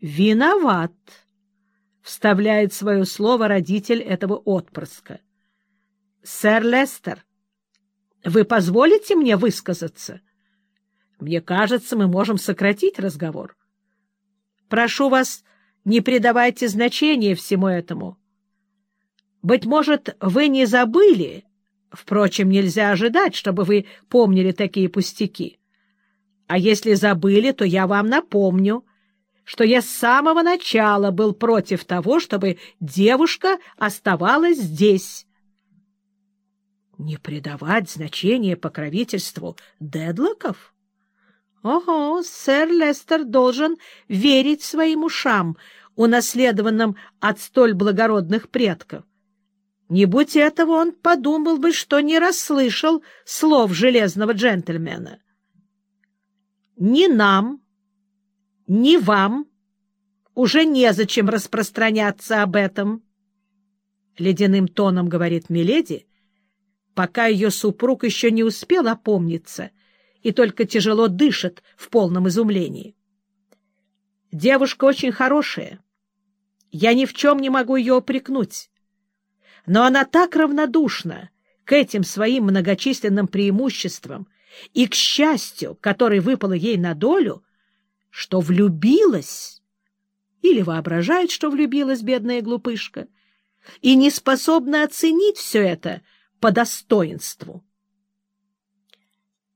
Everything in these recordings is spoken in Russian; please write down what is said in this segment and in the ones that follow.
Виноват, — вставляет свое слово родитель этого отпрыска. Сэр Лестер, вы позволите мне высказаться? Мне кажется, мы можем сократить разговор. Прошу вас, не придавайте значения всему этому. Быть может, вы не забыли, впрочем, нельзя ожидать, чтобы вы помнили такие пустяки. А если забыли, то я вам напомню, что я с самого начала был против того, чтобы девушка оставалась здесь. Не придавать значения покровительству Дедлоков? Ого, сэр Лестер должен верить своим ушам, унаследованным от столь благородных предков. Не будь этого, он подумал бы, что не расслышал слов железного джентльмена. Ни нам, ни вам уже незачем распространяться об этом, — ледяным тоном говорит Миледи, пока ее супруг еще не успел опомниться и только тяжело дышит в полном изумлении. Девушка очень хорошая. Я ни в чем не могу ее упрекнуть. Но она так равнодушна к этим своим многочисленным преимуществам и к счастью, которое выпало ей на долю, что влюбилась или воображает, что влюбилась бедная глупышка, и не способна оценить все это — по достоинству.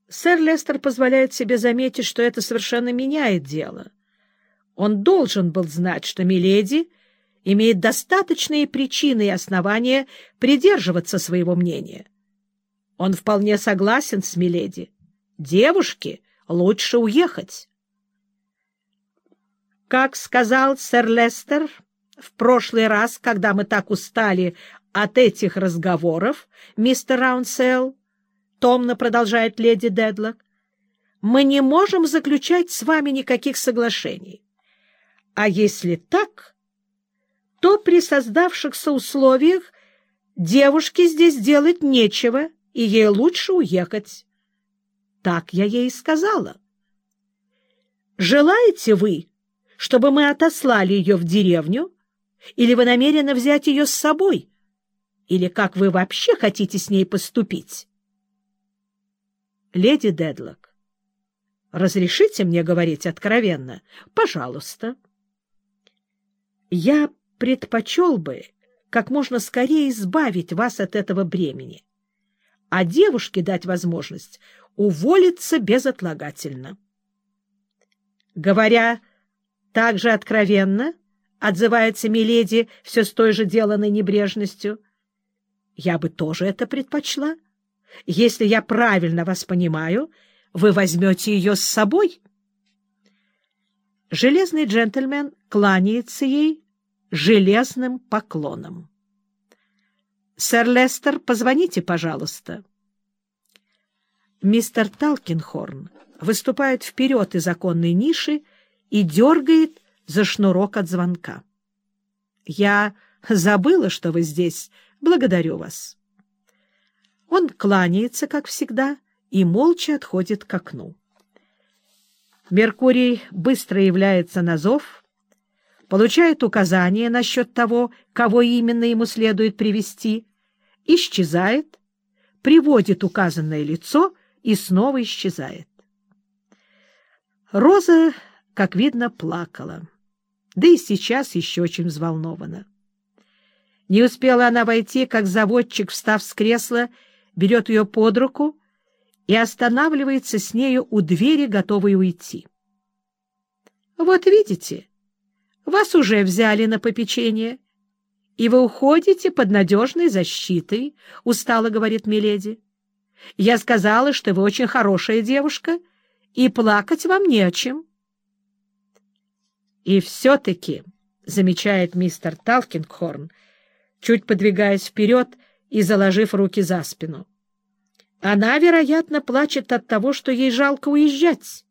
Сэр Лестер позволяет себе заметить, что это совершенно меняет дело. Он должен был знать, что Миледи имеет достаточные причины и основания придерживаться своего мнения. Он вполне согласен с Миледи. Девушке лучше уехать. Как сказал сэр Лестер в прошлый раз, когда мы так устали от этих разговоров, мистер Раунсел, — томно продолжает леди Дедлок, — мы не можем заключать с вами никаких соглашений. А если так, то при создавшихся условиях девушке здесь делать нечего, и ей лучше уехать. Так я ей сказала. Желаете вы, чтобы мы отослали ее в деревню, или вы намерены взять ее с собой? — или как вы вообще хотите с ней поступить? Леди Дедлок, разрешите мне говорить откровенно? Пожалуйста. Я предпочел бы как можно скорее избавить вас от этого бремени, а девушке дать возможность уволиться безотлагательно. Говоря так же откровенно, отзывается Миледи все с той же деланной небрежностью, я бы тоже это предпочла. Если я правильно вас понимаю, вы возьмете ее с собой. Железный джентльмен кланяется ей железным поклоном. «Сэр Лестер, позвоните, пожалуйста». Мистер Талкинхорн выступает вперед из оконной ниши и дергает за шнурок от звонка. «Я забыла, что вы здесь», Благодарю вас. Он кланяется, как всегда, и молча отходит к окну. Меркурий быстро является на зов, получает указания насчет того, кого именно ему следует привести, исчезает, приводит указанное лицо и снова исчезает. Роза, как видно, плакала, да и сейчас еще очень взволнована. Не успела она войти, как заводчик, встав с кресла, берет ее под руку и останавливается с нею у двери, готовый уйти. — Вот видите, вас уже взяли на попечение, и вы уходите под надежной защитой, — устало говорит Миледи. — Я сказала, что вы очень хорошая девушка, и плакать вам не о чем. — И все-таки, — замечает мистер Талкингхорн, — чуть подвигаясь вперед и заложив руки за спину. Она, вероятно, плачет от того, что ей жалко уезжать.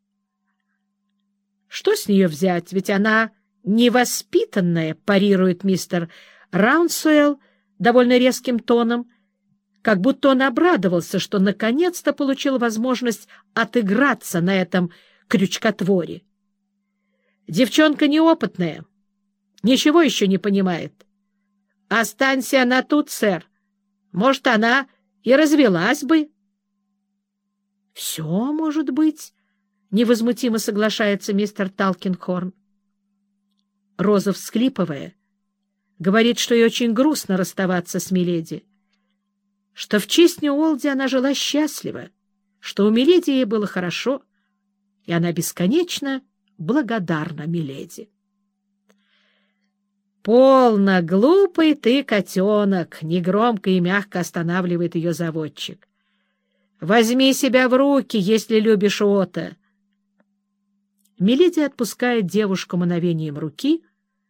Что с нее взять? Ведь она невоспитанная, парирует мистер Раунсуэлл довольно резким тоном, как будто он обрадовался, что наконец-то получил возможность отыграться на этом крючкотворе. Девчонка неопытная, ничего еще не понимает. Останься она тут, сэр. Может, она и развелась бы. — Все может быть, — невозмутимо соглашается мистер Талкинхорн. Роза, всклипывая, говорит, что ей очень грустно расставаться с Миледи, что в честь Ньюолди она жила счастливо, что у Миледи ей было хорошо, и она бесконечно благодарна Миледи. «Полно, глупый ты котенок!» — негромко и мягко останавливает ее заводчик. «Возьми себя в руки, если любишь Ота!» Миледи отпускает девушку мановением руки,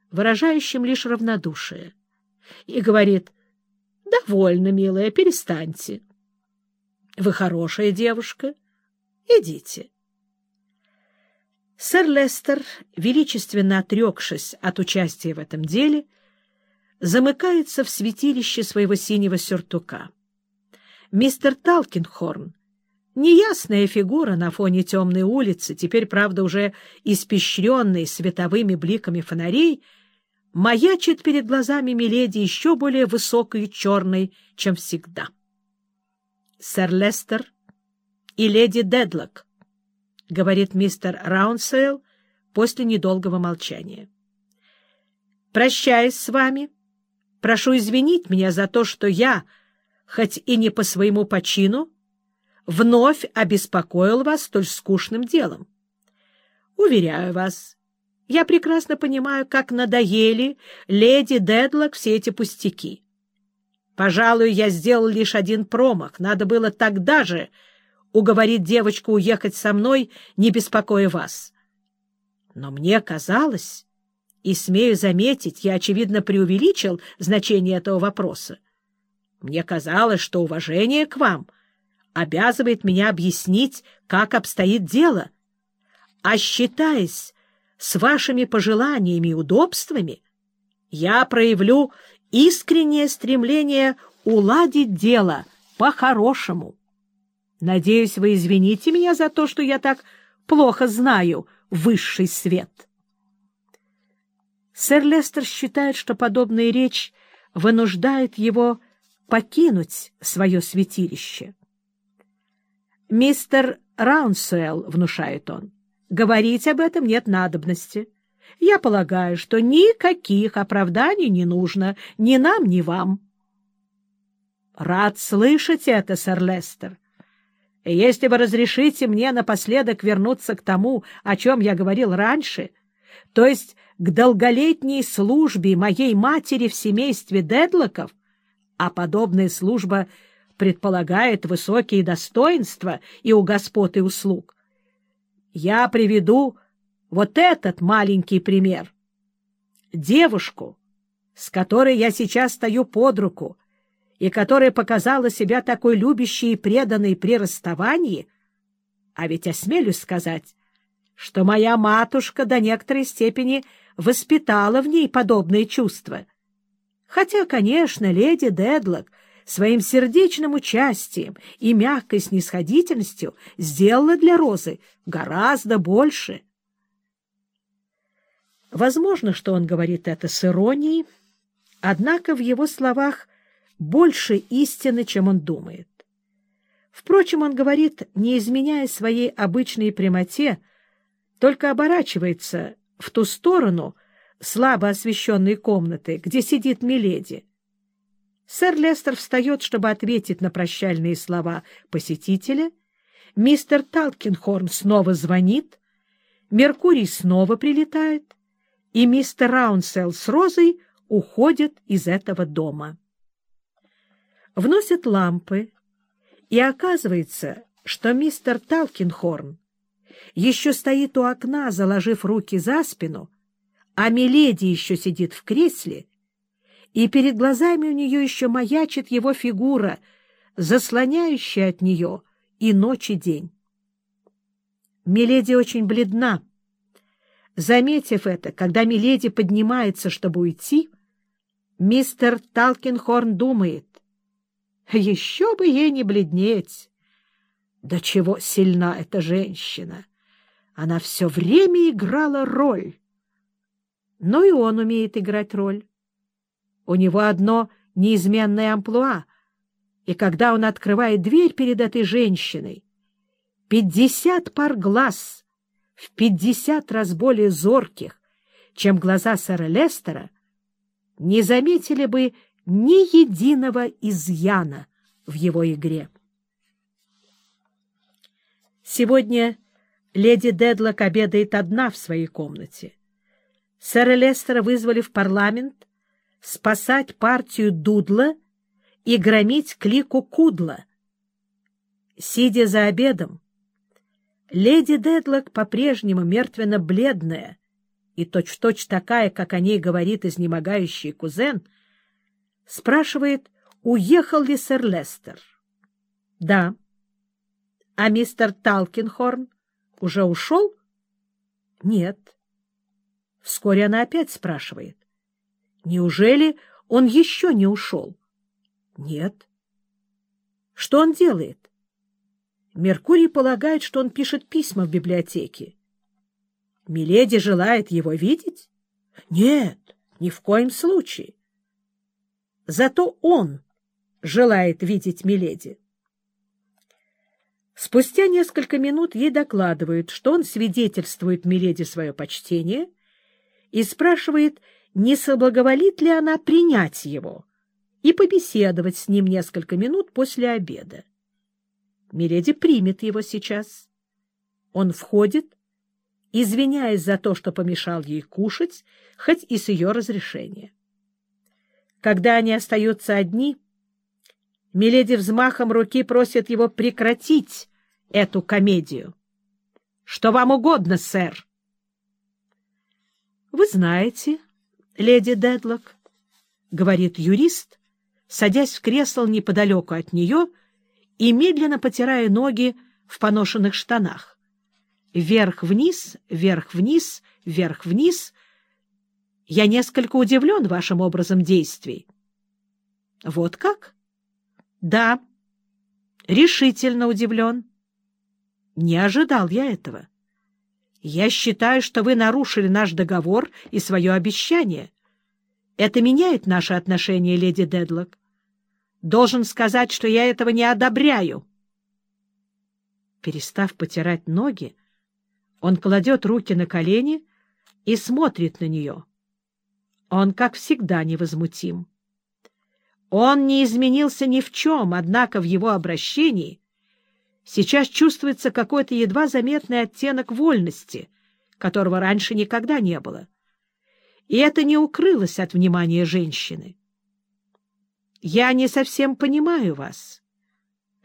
выражающим лишь равнодушие, и говорит, «Довольно, милая, перестаньте. Вы хорошая девушка. Идите». Сэр Лестер, величественно отрекшись от участия в этом деле, замыкается в святилище своего синего сюртука. Мистер Талкинхорн, неясная фигура на фоне темной улицы, теперь, правда, уже испещренной световыми бликами фонарей, маячит перед глазами миледи еще более высокой и черной, чем всегда. Сэр Лестер и леди Дедлок —— говорит мистер Раунсейл после недолгого молчания. «Прощаясь с вами, прошу извинить меня за то, что я, хоть и не по своему почину, вновь обеспокоил вас столь скучным делом. Уверяю вас, я прекрасно понимаю, как надоели леди Дедлок все эти пустяки. Пожалуй, я сделал лишь один промах. Надо было тогда же уговорить девочку уехать со мной, не беспокоя вас. Но мне казалось, и, смею заметить, я, очевидно, преувеличил значение этого вопроса. Мне казалось, что уважение к вам обязывает меня объяснить, как обстоит дело. А считаясь с вашими пожеланиями и удобствами, я проявлю искреннее стремление уладить дело по-хорошему. Надеюсь, вы извините меня за то, что я так плохо знаю высший свет. Сэр Лестер считает, что подобная речь вынуждает его покинуть свое святилище. «Мистер Раунсуэлл», — внушает он, — «говорить об этом нет надобности. Я полагаю, что никаких оправданий не нужно ни нам, ни вам». «Рад слышать это, сэр Лестер. Если вы разрешите мне напоследок вернуться к тому, о чем я говорил раньше, то есть к долголетней службе моей матери в семействе Дедлоков, а подобная служба предполагает высокие достоинства и у господ и услуг, я приведу вот этот маленький пример. Девушку, с которой я сейчас стою под руку, и которая показала себя такой любящей и преданной при расставании, а ведь осмелюсь сказать, что моя матушка до некоторой степени воспитала в ней подобные чувства. Хотя, конечно, леди Дедлок своим сердечным участием и мягкой снисходительностью сделала для Розы гораздо больше. Возможно, что он говорит это с иронией, однако в его словах больше истины, чем он думает. Впрочем, он говорит, не изменяя своей обычной прямоте, только оборачивается в ту сторону слабо освещенной комнаты, где сидит Миледи. Сэр Лестер встает, чтобы ответить на прощальные слова посетителя. Мистер Талкинхорн снова звонит. Меркурий снова прилетает. И мистер Раунсел с Розой уходят из этого дома вносят лампы, и оказывается, что мистер Талкинхорн еще стоит у окна, заложив руки за спину, а Миледи еще сидит в кресле, и перед глазами у нее еще маячит его фигура, заслоняющая от нее и ночь и день. Миледи очень бледна. Заметив это, когда Миледи поднимается, чтобы уйти, мистер Талкинхорн думает, еще бы ей не бледнеть. Да чего сильна эта женщина! Она все время играла роль. Но и он умеет играть роль. У него одно неизменное амплуа, и когда он открывает дверь перед этой женщиной, пятьдесят пар глаз, в пятьдесят раз более зорких, чем глаза сэра Лестера, не заметили бы ни единого изъяна в его игре. Сегодня леди Дедлок обедает одна в своей комнате. Сэра Лестера вызвали в парламент спасать партию Дудла и громить клику Кудла. Сидя за обедом, леди Дедлок по-прежнему мертвенно-бледная и точь-в-точь -точь такая, как о ней говорит изнемогающий кузен, спрашивает, уехал ли сэр Лестер. — Да. — А мистер Талкинхорн уже ушел? — Нет. Вскоре она опять спрашивает. — Неужели он еще не ушел? — Нет. — Что он делает? Меркурий полагает, что он пишет письма в библиотеке. Миледи желает его видеть? Нет, ни в коем случае. Зато он желает видеть Миледи. Спустя несколько минут ей докладывают, что он свидетельствует Миледи свое почтение и спрашивает, не соблаговолит ли она принять его и побеседовать с ним несколько минут после обеда. Миледи примет его сейчас. Он входит, извиняясь за то, что помешал ей кушать, хоть и с ее разрешения. Когда они остаются одни, Миледи взмахом руки просит его прекратить эту комедию. — Что вам угодно, сэр? — Вы знаете, леди Дедлок, — говорит юрист, садясь в кресло неподалеку от нее и медленно потирая ноги в поношенных штанах. Вверх-вниз, вверх-вниз, вверх-вниз. Я несколько удивлен вашим образом действий. — Вот как? — Да. Решительно удивлен. Не ожидал я этого. Я считаю, что вы нарушили наш договор и свое обещание. Это меняет наши отношения, леди Дедлок. Должен сказать, что я этого не одобряю. Перестав потирать ноги, он кладет руки на колени и смотрит на нее. Он, как всегда, невозмутим. Он не изменился ни в чем, однако в его обращении сейчас чувствуется какой-то едва заметный оттенок вольности, которого раньше никогда не было. И это не укрылось от внимания женщины. «Я не совсем понимаю вас».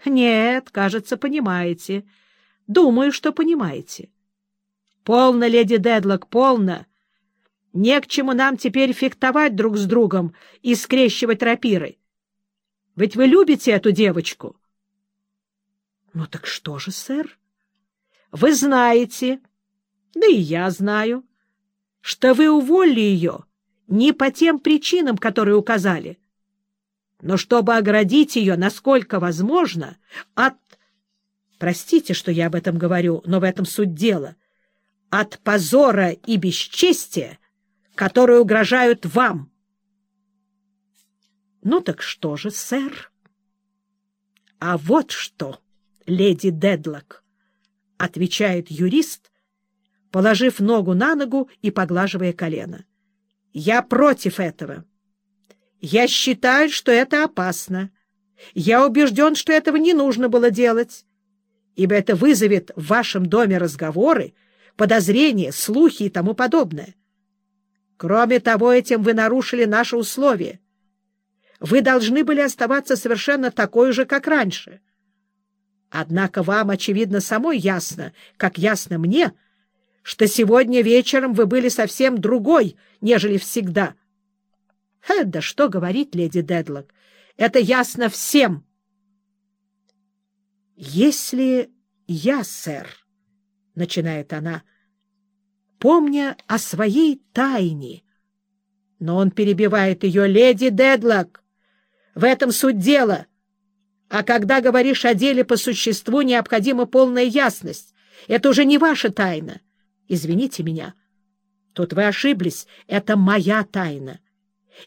«Нет, кажется, понимаете. Думаю, что понимаете». «Полно, леди Дедлок, полно. Не к чему нам теперь фехтовать друг с другом и скрещивать рапиры. Ведь вы любите эту девочку?» «Ну так что же, сэр?» «Вы знаете, да и я знаю, что вы уволили ее не по тем причинам, которые указали, но чтобы оградить ее, насколько возможно, от... Простите, что я об этом говорю, но в этом суть дела. От позора и бесчестия, которые угрожают вам. Ну так что же, сэр? А вот что леди Дедлок, — отвечает юрист, положив ногу на ногу и поглаживая колено. — Я против этого. Я считаю, что это опасно. Я убежден, что этого не нужно было делать, ибо это вызовет в вашем доме разговоры, подозрения, слухи и тому подобное. Кроме того, этим вы нарушили наши условия. Вы должны были оставаться совершенно такой же, как раньше. Однако вам, очевидно, самой ясно, как ясно мне, что сегодня вечером вы были совсем другой, нежели всегда. Э, да что говорить, леди Дедлок, это ясно всем. Если я, сэр, — начинает она, — помня о своей тайне, но он перебивает ее, леди Дедлок, в этом суть дела — а когда говоришь о деле по существу, необходима полная ясность. Это уже не ваша тайна. Извините меня. Тут вы ошиблись. Это моя тайна.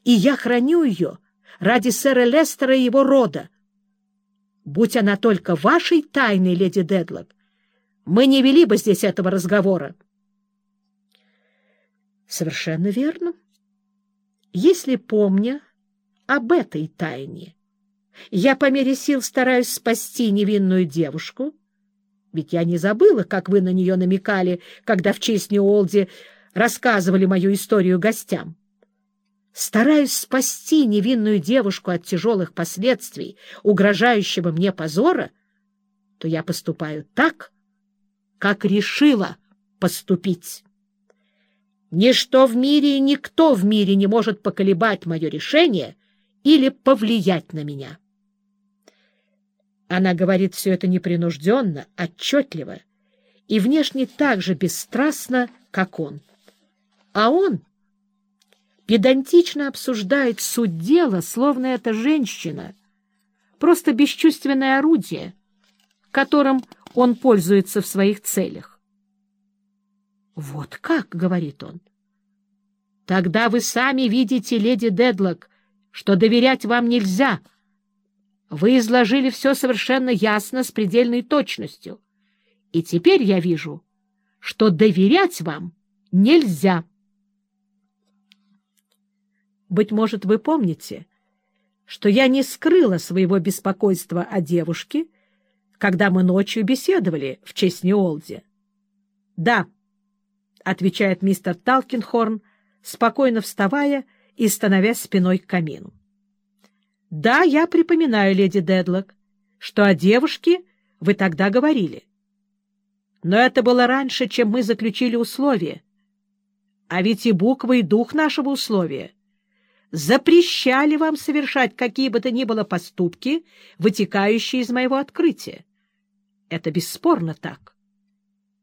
И я храню ее ради сэра Лестера и его рода. Будь она только вашей тайной, леди Дедлок, мы не вели бы здесь этого разговора. Совершенно верно. Если помня об этой тайне, я по мере сил стараюсь спасти невинную девушку, ведь я не забыла, как вы на нее намекали, когда в честь Ньюолди рассказывали мою историю гостям. Стараюсь спасти невинную девушку от тяжелых последствий, угрожающего мне позора, то я поступаю так, как решила поступить. Ничто в мире и никто в мире не может поколебать мое решение или повлиять на меня. Она говорит все это непринужденно, отчетливо и внешне так же бесстрастно, как он. А он педантично обсуждает суть дела, словно это женщина, просто бесчувственное орудие, которым он пользуется в своих целях. «Вот как», — говорит он. «Тогда вы сами видите, леди Дедлок, что доверять вам нельзя. Вы изложили все совершенно ясно, с предельной точностью. И теперь я вижу, что доверять вам нельзя». Быть может, вы помните, что я не скрыла своего беспокойства о девушке, когда мы ночью беседовали в честь Ньюолди. — Да, — отвечает мистер Талкинхорн, спокойно вставая и становясь спиной к камину. — Да, я припоминаю, леди Дедлок, что о девушке вы тогда говорили. Но это было раньше, чем мы заключили условие. А ведь и буква, и дух нашего условия — запрещали вам совершать какие бы то ни было поступки, вытекающие из моего открытия. Это бесспорно так.